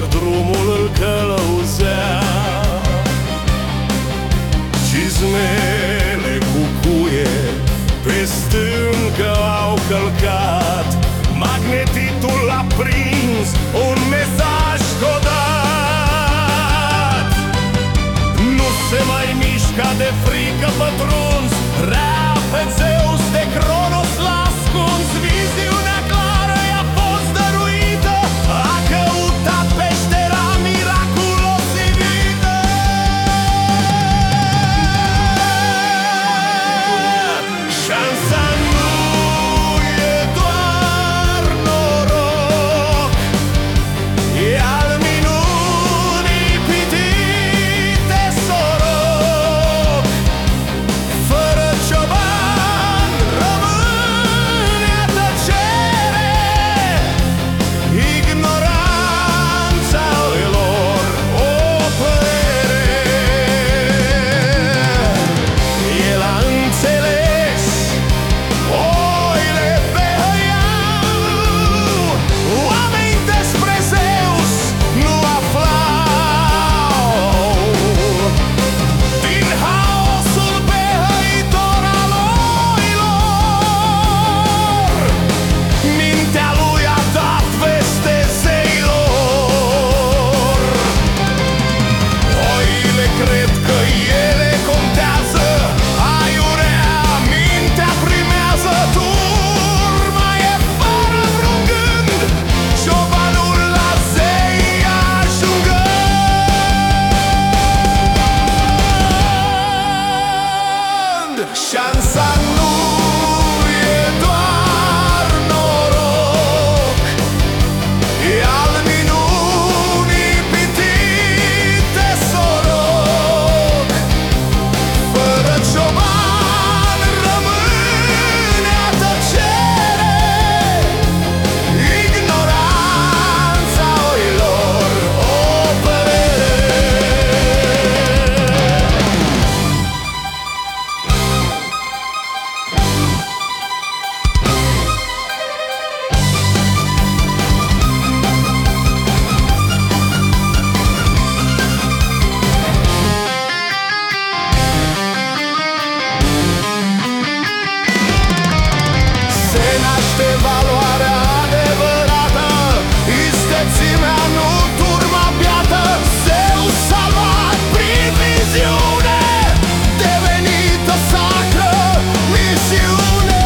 cer drumul îl călăuzea. Cizmele cu cuie pe stâncă au călcat. Magnetitul a prins un mesaj codat. Nu se mai mișca de frică pe valoarea adevărată. Istețimea, nu turma piată Zeu salvat Devenită sacră misiune.